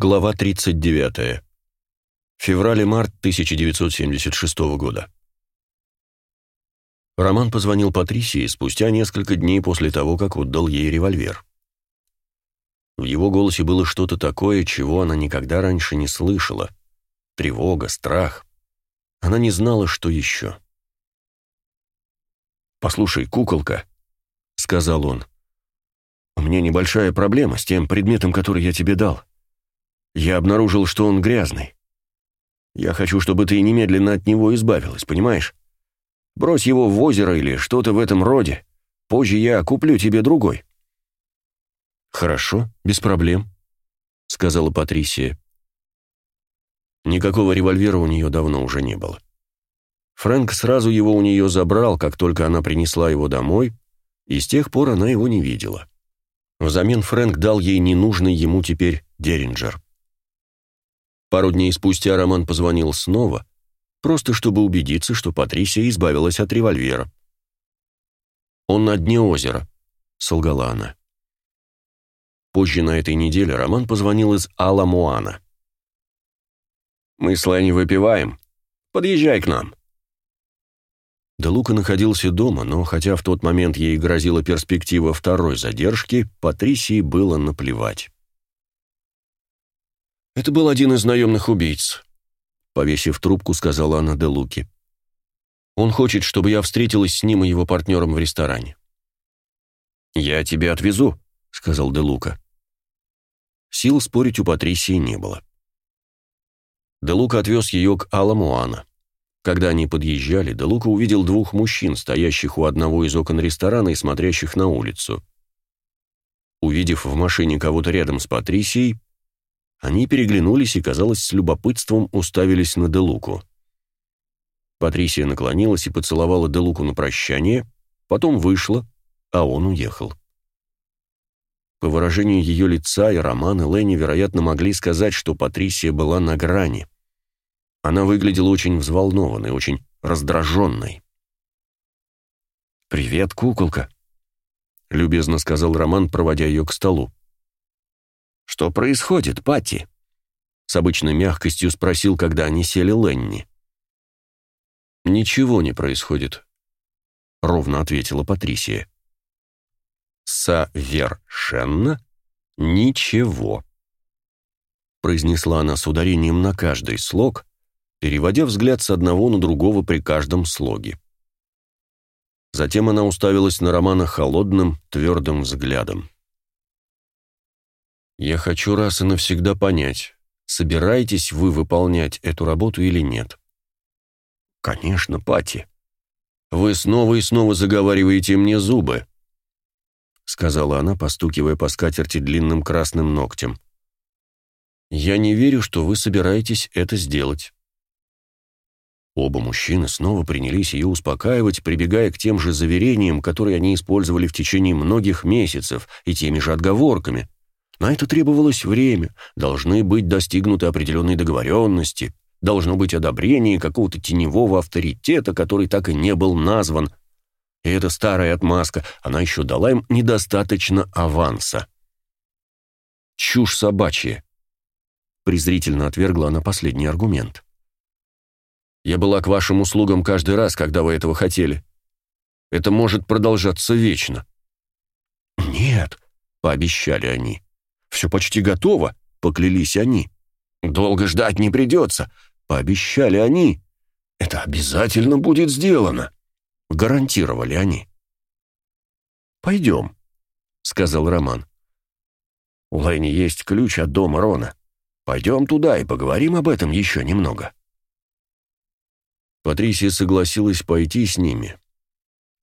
Глава 39. Февраль и март 1976 года. Роман позвонил Патрисии спустя несколько дней после того, как отдал ей револьвер. В его голосе было что-то такое, чего она никогда раньше не слышала. Тревога, страх. Она не знала, что еще. «Послушай, куколка», — сказал он, — «у меня небольшая проблема с тем предметом, который я тебе дал. Я обнаружил, что он грязный. Я хочу, чтобы ты немедленно от него избавилась, понимаешь? Брось его в озеро или что-то в этом роде. Позже я куплю тебе другой». «Хорошо, без проблем», — сказала Патрисия. Никакого револьвера у нее давно уже не было. Фрэнк сразу его у нее забрал, как только она принесла его домой, и с тех пор она его не видела. Взамен Фрэнк дал ей ненужный ему теперь Деринджер. Пару дней спустя Роман позвонил снова, просто чтобы убедиться, что Патрисия избавилась от револьвера. «Он на дне озера», — солгала она. Позже на этой неделе Роман позвонил из Аламуана. «Мы с Ленни выпиваем. Подъезжай к нам». Де Лука находился дома, но хотя в тот момент ей грозила перспектива второй задержки, Патрисии было наплевать. «Это был один из наемных убийц», — повесив трубку, сказала она Де Луке. «Он хочет, чтобы я встретилась с ним и его партнером в ресторане». «Я тебя отвезу», — сказал Де Лука. Сил спорить у Патрисии не было. Де Лука отвез ее к Аламуана. Когда они подъезжали, Де Лука увидел двух мужчин, стоящих у одного из окон ресторана и смотрящих на улицу. Увидев в машине кого-то рядом с Патрисией, они переглянулись и, казалось, с любопытством уставились на Делуку. Патрисия наклонилась и поцеловала Делуку на прощание, потом вышла, а он уехал. По выражению ее лица и Роман и Ленни, вероятно, могли сказать, что Патрисия была на грани. Она выглядела очень взволнованной, очень раздраженной. «Привет, куколка», — любезно сказал Роман, проводя ее к столу. «Что происходит, Пати?» С обычной мягкостью спросил, когда они сели Ленни. «Ничего не происходит», — ровно ответила Патрисия. «Совершенно ничего», — произнесла она с ударением на каждый слог, переводя взгляд с одного на другого при каждом слоге. Затем она уставилась на Романа холодным, твердым взглядом. Я хочу раз и навсегда понять, собираетесь вы выполнять эту работу или нет. Конечно, Пати. Вы снова и снова заговариваете мне зубы, сказала она, постукивая по скатерти длинным красным ногтем. Я не верю, что вы собираетесь это сделать. Оба мужчины снова принялись ее успокаивать, прибегая к тем же заверениям, которые они использовали в течение многих месяцев, и теми же отговорками. На это требовалось время, должны быть достигнуты определенные договоренности, должно быть одобрение какого-то теневого авторитета, который так и не был назван. И эта старая отмазка, она еще дала им недостаточно аванса. Чушь собачья. Презрительно отвергла она последний аргумент. Я была к вашим услугам каждый раз, когда вы этого хотели. Это может продолжаться вечно. Нет, пообещали они. Все почти готово, поклялись они. Долго ждать не придется, пообещали они. Это обязательно будет сделано, гарантировали они. Пойдем, сказал Роман. У Лэни есть ключ от дома Рона. Пойдем туда и поговорим об этом еще немного. Патрисия согласилась пойти с ними,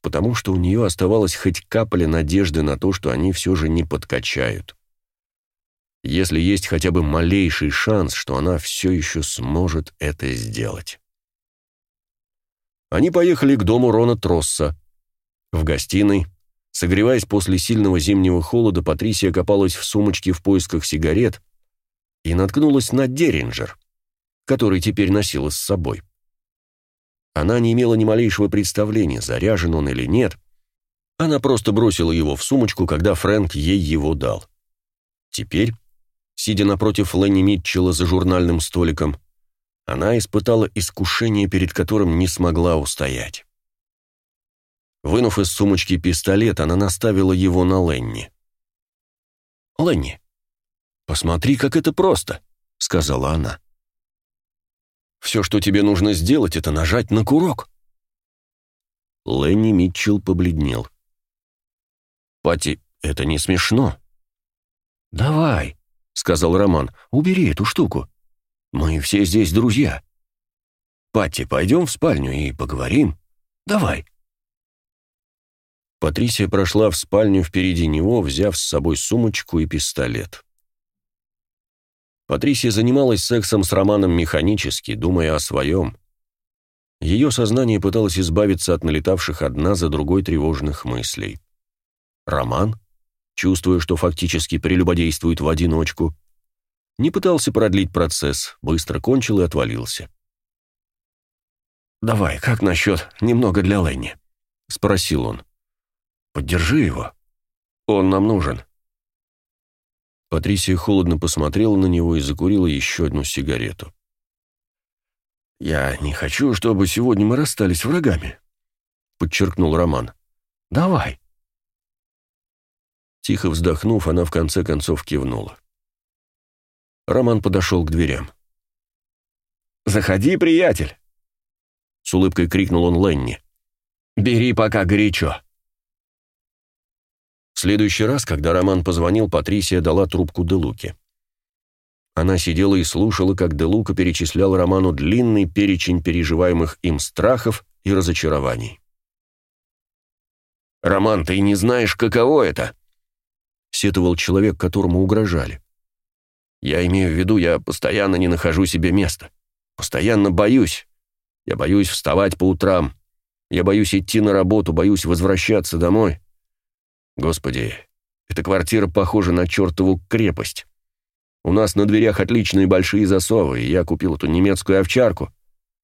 потому что у нее оставалась хоть капля надежды на то, что они все же не подкачают если есть хотя бы малейший шанс, что она все еще сможет это сделать. Они поехали к дому Рона Тросса. В гостиной, согреваясь после сильного зимнего холода, Патрисия копалась в сумочке в поисках сигарет и наткнулась на Деринджер, который теперь носила с собой. Она не имела ни малейшего представления, заряжен он или нет. Она просто бросила его в сумочку, когда Фрэнк ей его дал. Теперь Сидя напротив Ленни Митчелла за журнальным столиком, она испытала искушение, перед которым не смогла устоять. Вынув из сумочки пистолет, она наставила его на Ленни. «Ленни, посмотри, как это просто», — сказала она. «Все, что тебе нужно сделать, это нажать на курок». Ленни Митчелл побледнел. «Пати, это не смешно». «Давай», — сказал Роман, — «убери эту штуку. Мы все здесь друзья. Пати, пойдем в спальню и поговорим. Давай». Патрисия прошла в спальню впереди него, взяв с собой сумочку и пистолет. Патрисия занималась сексом с Романом механически, думая о своем. Ее сознание пыталось избавиться от налетавших одна за другой тревожных мыслей. Роман, чувствуя, что фактически прелюбодействует в одиночку, не пытался продлить процесс, быстро кончил и отвалился. «Давай, как насчет немного для Ленни?» — спросил он. Поддержи его. Он нам нужен». Патрисия холодно посмотрела на него и закурила еще одну сигарету. «Я не хочу, чтобы сегодня мы расстались врагами», — подчеркнул Роман. «Давай». Тихо вздохнув, она в конце концов кивнула. Роман подошел к дверям. «Заходи, приятель!» С улыбкой крикнул он Ленни. «Бери пока горячо!» В следующий раз, когда Роман позвонил, Патрисия дала трубку Делуке. Она сидела и слушала, как Делука перечислял Роману длинный перечень переживаемых им страхов и разочарований. «Роман, ты не знаешь, каково это?» — сетовал человек, которому угрожали. «Я имею в виду, я постоянно не нахожу себе места. Постоянно боюсь. Я боюсь вставать по утрам. Я боюсь идти на работу, боюсь возвращаться домой. Господи, эта квартира похожа на чертову крепость. У нас на дверях отличные большие засовы, и я купил эту немецкую овчарку,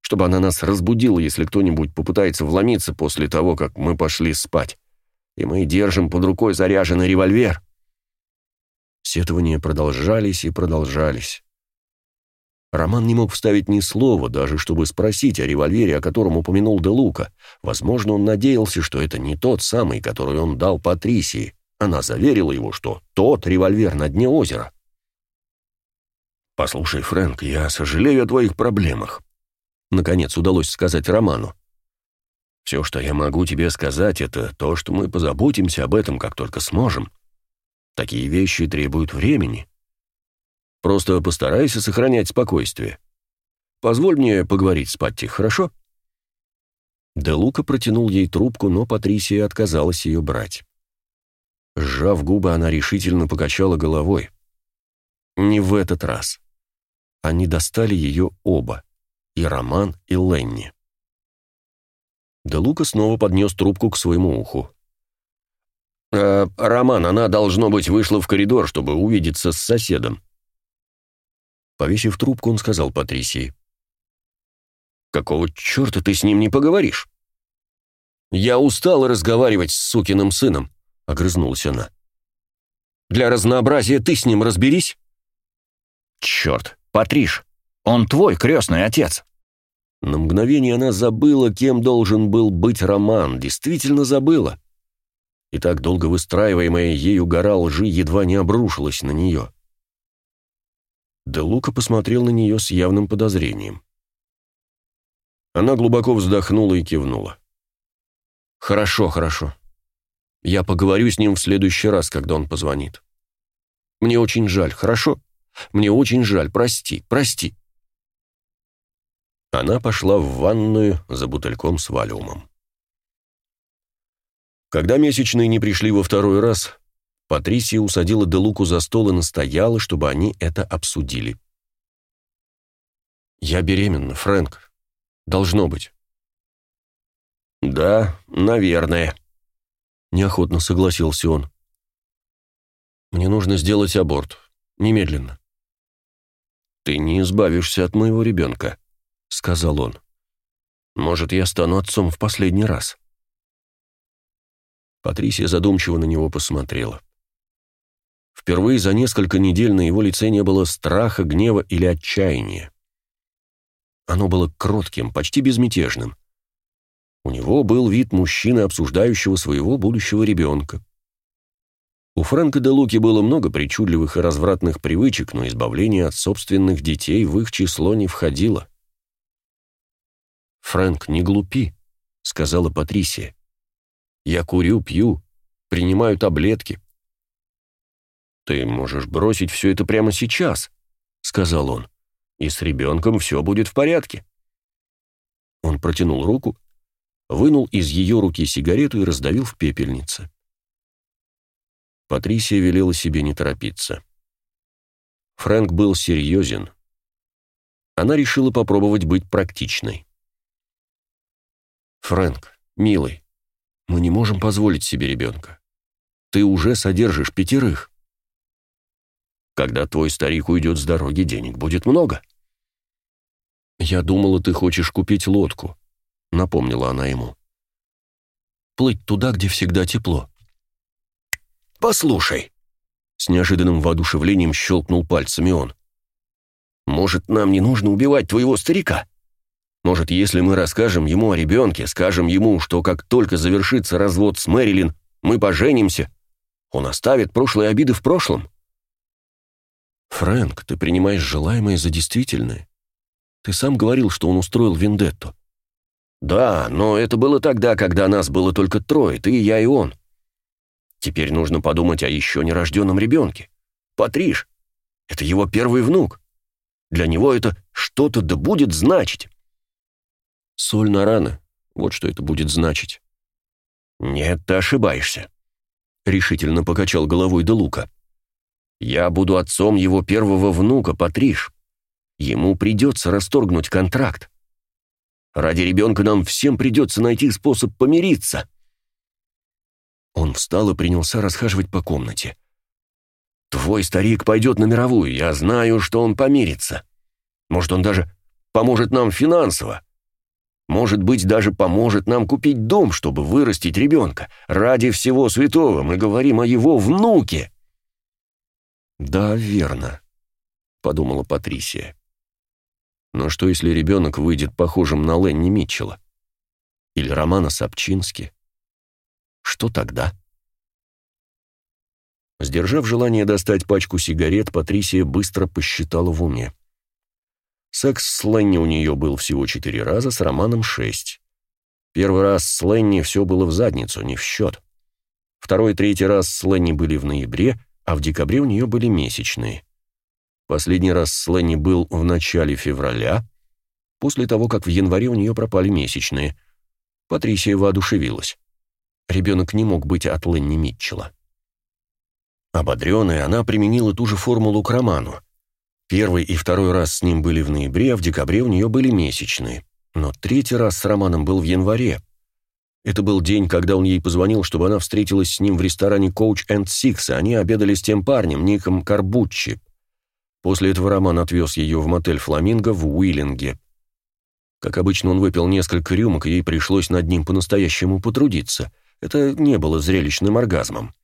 чтобы она нас разбудила, если кто-нибудь попытается вломиться после того, как мы пошли спать. И мы держим под рукой заряженный револьвер. Сетования продолжались и продолжались. Роман не мог вставить ни слова, даже чтобы спросить о револьвере, о котором упомянул Де Лука. Возможно, он надеялся, что это не тот самый, который он дал Патрисии. Она заверила его, что тот револьвер на дне озера. «Послушай, Фрэнк, я сожалею о твоих проблемах», — наконец удалось сказать Роману. «Все, что я могу тебе сказать, это то, что мы позаботимся об этом, как только сможем. Такие вещи требуют времени. Просто постарайся сохранять спокойствие. Позволь мне поговорить с Патти, хорошо?» Де Лука протянул ей трубку, но Патрисия отказалась ее брать. Сжав губы, она решительно покачала головой. Не в этот раз. Они достали ее оба, и Роман, и Ленни. Де Лука снова поднес трубку к своему уху. «Э, «Роман, она, должно быть, вышла в коридор, чтобы увидеться с соседом. Повесив трубку, он сказал Патрисии. «Какого черта ты с ним не поговоришь?» «Я устал разговаривать с сукиным сыном», — огрызнулась она. «Для разнообразия ты с ним разберись». «Черт, Патриш, он твой крестный отец». На мгновение она забыла, кем должен был быть Роман, действительно забыла. И так долго выстраиваемая ею гора лжи едва не обрушилась на нее. Де Лука посмотрел на нее с явным подозрением. Она глубоко вздохнула и кивнула. «Хорошо, хорошо. Я поговорю с ним в следующий раз, когда он позвонит. Мне очень жаль, хорошо? Мне очень жаль, прости, прости». Она пошла в ванную за бутыльком с валиумом. Когда месячные не пришли во второй раз, Патрисия усадила Делуку за стол и настояла, чтобы они это обсудили. «Я беременна, Фрэнк. Должно быть». «Да, наверное», — неохотно согласился он. «Мне нужно сделать аборт. Немедленно». «Ты не избавишься от моего ребенка», — сказал он. «Может, я стану отцом в последний раз». Патрисия задумчиво на него посмотрела. Впервые за несколько недель на его лице не было страха, гнева или отчаяния. Оно было кротким, почти безмятежным. У него был вид мужчины, обсуждающего своего будущего ребенка. У Фрэнка де Луки было много причудливых и развратных привычек, но избавление от собственных детей в их число не входило. «Фрэнк, не глупи», — сказала Патрисия. «Я курю, пью, принимаю таблетки». «Ты можешь бросить все это прямо сейчас», — сказал он, «и с ребенком все будет в порядке». Он протянул руку, вынул из ее руки сигарету и раздавил в пепельнице. Патрисия велела себе не торопиться. Фрэнк был серьезен. Она решила попробовать быть практичной. «Фрэнк, милый, мы не можем позволить себе ребенка. Ты уже содержишь пятерых. Когда твой старик уйдет с дороги, денег будет много». «Я думала, ты хочешь купить лодку», — напомнила она ему. «Плыть туда, где всегда тепло». «Послушай», — с неожиданным воодушевлением щелкнул пальцами он. «Может, нам не нужно убивать твоего старика? Может, если мы расскажем ему о ребенке, скажем ему, что как только завершится развод с Мэрилин, мы поженимся, он оставит прошлые обиды в прошлом?» «Фрэнк, ты принимаешь желаемое за действительное. Ты сам говорил, что он устроил вендетту». «Да, но это было тогда, когда нас было только трое, ты, я и он. Теперь нужно подумать о еще нерожденном ребенке. Патриш. Это его первый внук. Для него это что-то да будет значить. Соль на раны. Вот что это будет значить. Нет, ты ошибаешься. Решительно покачал головой Делука. Я буду отцом его первого внука, Патриш. Ему придется расторгнуть контракт. Ради ребенка нам всем придется найти способ помириться. Он встал и принялся расхаживать по комнате. «Твой старик пойдет на мировую, я знаю, что он помирится. Может, он даже поможет нам финансово. Может быть, даже поможет нам купить дом, чтобы вырастить ребенка. Ради всего святого мы говорим о его внуке». «Да, верно», — подумала Патрисия. «Но что, если ребенок выйдет похожим на Ленни Митчелла? Или Романа Сапчински?» Что тогда? Сдержав желание достать пачку сигарет, Патрисия быстро посчитала в уме. Секс с Ленни у нее был всего четыре раза, с Романом шесть. Первый раз с Ленни все было в задницу, не в счет. Второй и третий раз с Ленни были в ноябре, а в декабре у нее были месячные. Последний раз с Ленни был в начале февраля, после того, как в январе у нее пропали месячные. Патрисия воодушевилась. Ребенок не мог быть от Ленни Митчелла. Ободренная, она применила ту же формулу к Роману. Первый и второй раз с ним были в ноябре, а в декабре у нее были месячные. Но третий раз с Романом был в январе. Это был день, когда он ей позвонил, чтобы она встретилась с ним в ресторане Coach and Six, и они обедали с тем парнем, Ником Карбуччи. После этого Роман отвез ее в мотель «Фламинго» в Уиллинге. Как обычно, он выпил несколько рюмок, и ей пришлось над ним по-настоящему потрудиться. Это не было зрелищным оргазмом.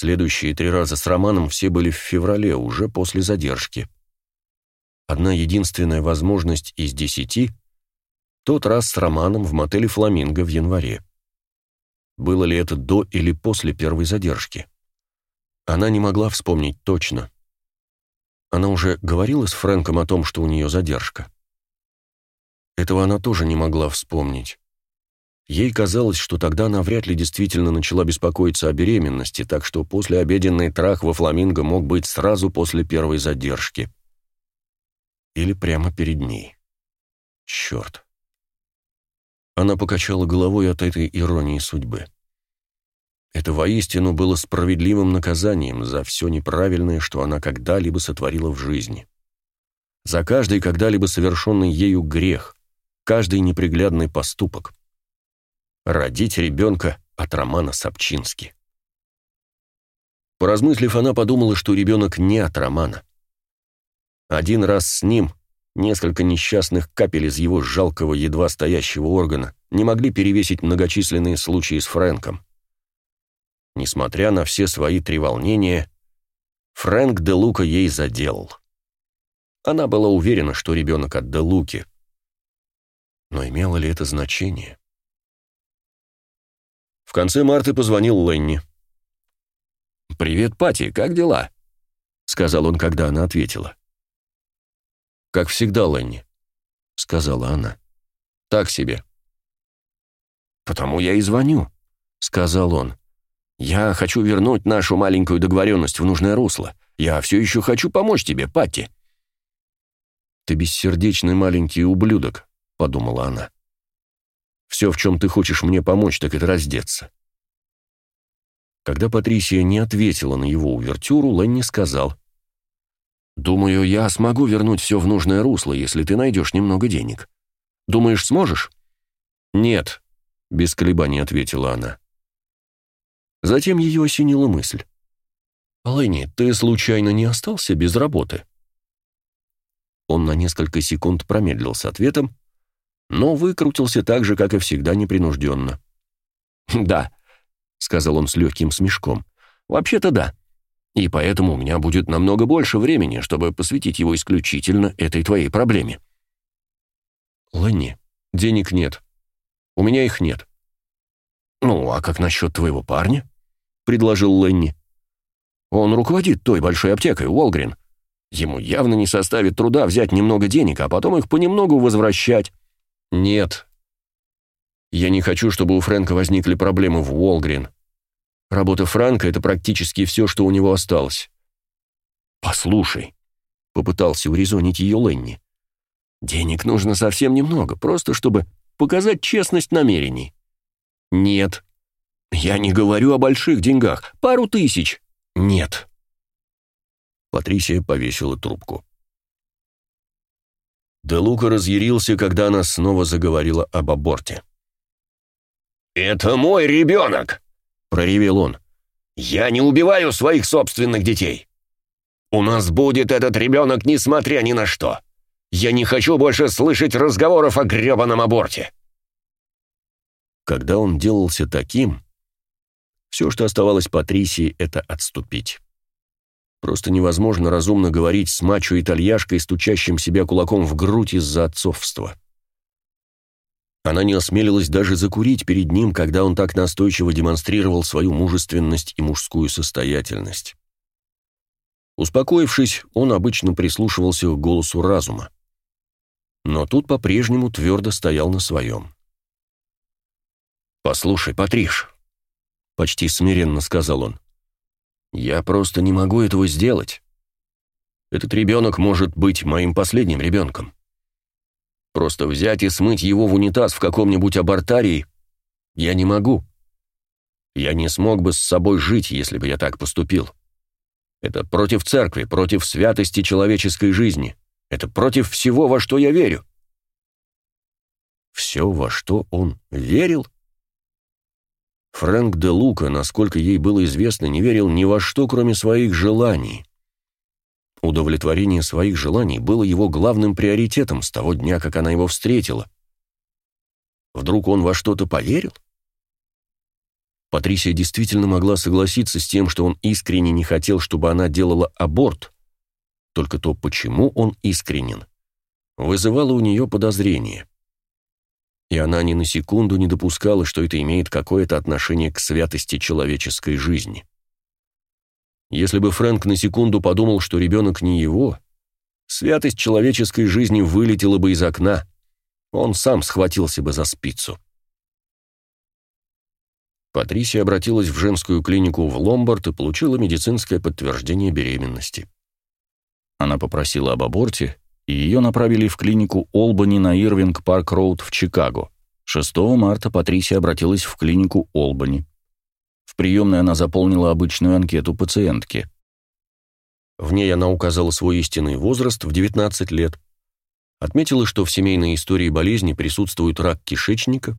Следующие три раза с Романом все были в феврале, уже после задержки. Одна единственная возможность из десяти — тот раз с Романом в мотеле «Фламинго» в январе. Было ли это до или после первой задержки? Она не могла вспомнить точно. Она уже говорила с Фрэнком о том, что у нее задержка. Этого она тоже не могла вспомнить. Ей казалось, что тогда она вряд ли действительно начала беспокоиться о беременности, так что после обеденный трах во Фламинго мог быть сразу после первой задержки. Или прямо перед ней. Черт. Она покачала головой от этой иронии судьбы. Это воистину было справедливым наказанием за все неправильное, что она когда-либо сотворила в жизни. За каждый когда-либо совершенный ею грех, каждый неприглядный поступок родить ребенка от Романа Сапчински. Поразмыслив, она подумала, что ребенок не от Романа. Один раз с ним несколько несчастных капель из его жалкого, едва стоящего органа не могли перевесить многочисленные случаи с Фрэнком. Несмотря на все свои треволнения, Фрэнк де Лука ей заделал. Она была уверена, что ребенок от де Луки. Но имело ли это значение? В конце марта позвонил Ленни. «Привет, Пати, как дела?» — сказал он, когда она ответила. «Как всегда, Ленни», — сказала она. «Так себе». «Потому я и звоню», — сказал он. «Я хочу вернуть нашу маленькую договоренность в нужное русло. Я все еще хочу помочь тебе, Патти». «Ты бессердечный маленький ублюдок», — подумала она. «Все, в чем ты хочешь мне помочь, так это раздеться». Когда Патрисия не ответила на его увертюру, Ленни сказал. «Думаю, я смогу вернуть все в нужное русло, если ты найдешь немного денег. Думаешь, сможешь?» «Нет», — без колебаний ответила она. Затем ее осенила мысль. «Ленни, ты случайно не остался без работы?» Он на несколько секунд промедлил с ответом, но выкрутился так же, как и всегда, непринужденно. «Да», — сказал он с легким смешком, — «вообще-то да. И поэтому у меня будет намного больше времени, чтобы посвятить его исключительно этой твоей проблеме». «Ленни, денег нет. У меня их нет». «Ну, а как насчет твоего парня?» — предложил Ленни. «Он руководит той большой аптекой, Уолгрин. Ему явно не составит труда взять немного денег, а потом их понемногу возвращать». «Нет. Я не хочу, чтобы у Фрэнка возникли проблемы в Уолгрин. Работа Франка — это практически все, что у него осталось». «Послушай», — попытался урезонить ее Ленни. «Денег нужно совсем немного, просто чтобы показать честность намерений». «Нет». «Я не говорю о больших деньгах. Пару тысяч». «Нет». Патрисия повесила трубку. Де Лука разъярился, когда она снова заговорила об аборте. «Это мой ребенок!» — проревел он. «Я не убиваю своих собственных детей. У нас будет этот ребенок, несмотря ни на что. Я не хочу больше слышать разговоров о гребаном аборте». Когда он делался таким, все, что оставалось Патрисии, это отступить. Просто невозможно разумно говорить с мачо-итальяшкой, стучащим себя кулаком в грудь из-за отцовства. Она не осмелилась даже закурить перед ним, когда он так настойчиво демонстрировал свою мужественность и мужскую состоятельность. Успокоившись, он обычно прислушивался к голосу разума. Но тут по-прежнему твердо стоял на своем. «Послушай, Патриш», — почти смиренно сказал он, — «я просто не могу этого сделать. Этот ребенок может быть моим последним ребенком. Просто взять и смыть его в унитаз в каком-нибудь абортарии я не могу. Я не смог бы с собой жить, если бы я так поступил. Это против церкви, против святости человеческой жизни. Это против всего, во что я верю. Все, во что он верил? Фрэнк де Лука, насколько ей было известно, не верил ни во что, кроме своих желаний. Удовлетворение своих желаний было его главным приоритетом с того дня, как она его встретила. Вдруг он во что-то поверил? Патрисия действительно могла согласиться с тем, что он искренне не хотел, чтобы она делала аборт. Только то, почему он искренен, вызывало у нее подозрение. И она ни на секунду не допускала, что это имеет какое-то отношение к святости человеческой жизни. Если бы Фрэнк на секунду подумал, что ребенок не его, святость человеческой жизни вылетела бы из окна. Он сам схватился бы за спицу. Патрисия обратилась в женскую клинику в Ломбард и получила медицинское подтверждение беременности. Она попросила об аборте, и ее направили в клинику Олбани на Ирвинг-Парк-Роуд в Чикаго. 6 марта Патрисия обратилась в клинику Олбани. В приемной она заполнила обычную анкету пациентки. В ней она указала свой истинный возраст в 19 лет, отметила, что в семейной истории болезни присутствует рак кишечника,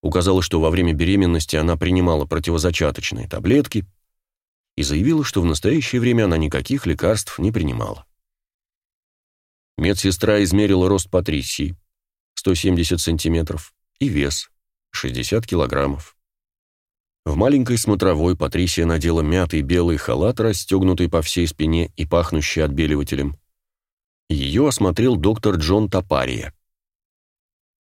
указала, что во время беременности она принимала противозачаточные таблетки и заявила, что в настоящее время она никаких лекарств не принимала. Медсестра измерила рост Патрисии 170 сантиметров и вес 60 килограммов. В маленькой смотровой Патрисия надела мятый белый халат, расстегнутый по всей спине и пахнущий отбеливателем. Ее осмотрел доктор Джон Топария.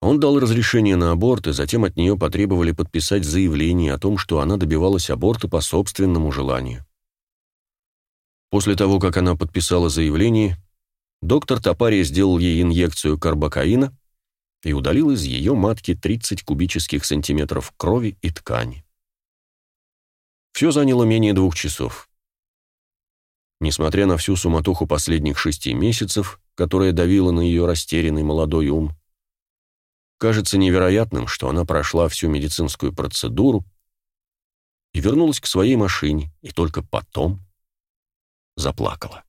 Он дал разрешение на аборт, и затем от нее потребовали подписать заявление о том, что она добивалась аборта по собственному желанию. После того, как она подписала заявление, доктор Топария сделал ей инъекцию карбокаина и удалил из ее матки 30 кубических сантиметров крови и ткани. Все заняло менее двух часов. Несмотря на всю суматоху последних шести месяцев, которая давила на ее растерянный молодой ум, кажется невероятным, что она прошла всю медицинскую процедуру и вернулась к своей машине, и только потом заплакала.